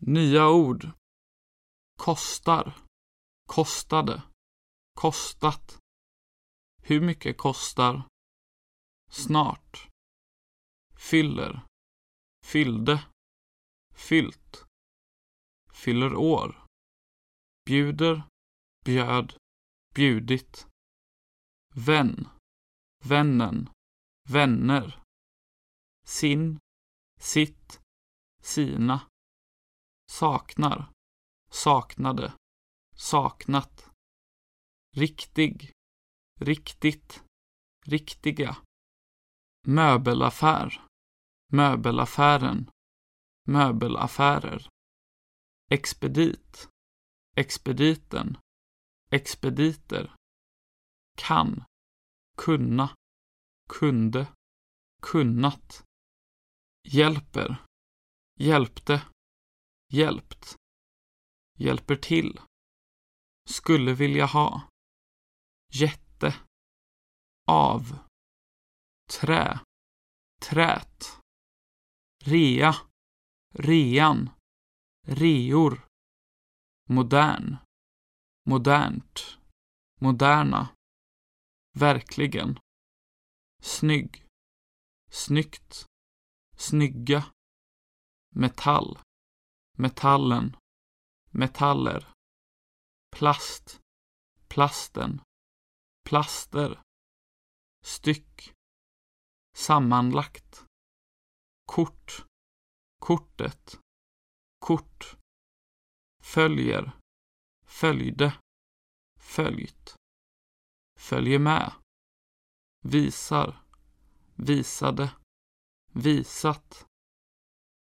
Nya ord. Kostar. Kostade. Kostat. Hur mycket kostar? Snart. Fyller. Fyllde. Fyllt. Fyller år. Bjuder. Bjöd. Bjudit. Vän. Vännen. Vänner. Sin. Sitt. Sina. Saknar. Saknade. Saknat. Riktig. Riktigt. Riktiga. Möbelaffär. Möbelaffären. Möbelaffärer. Expedit. Expediten. Expediter. Kan. Kunna. Kunde. Kunnat. Hjälper. Hjälpte. Hjälpt. Hjälper till. Skulle vilja ha. Jätte. Av. Trä. Trät. Rea. Rean. Reor. Modern. Modernt. Moderna. Verkligen. Snygg. Snyggt. Snygga. Metall. Metallen. Metaller. Plast. Plasten. Plaster. Styck. Sammanlagt. Kort. Kortet. Kort. Följer. Följde. Följt. Följer med. Visar. Visade. Visat.